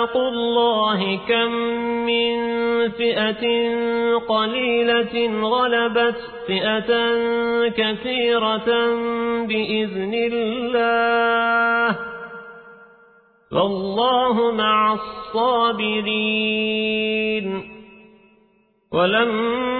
ملاقوا الله كم من فئة قليلة غلبت فئة كثيرة بإذن الله. والله مع الصابرين. ولما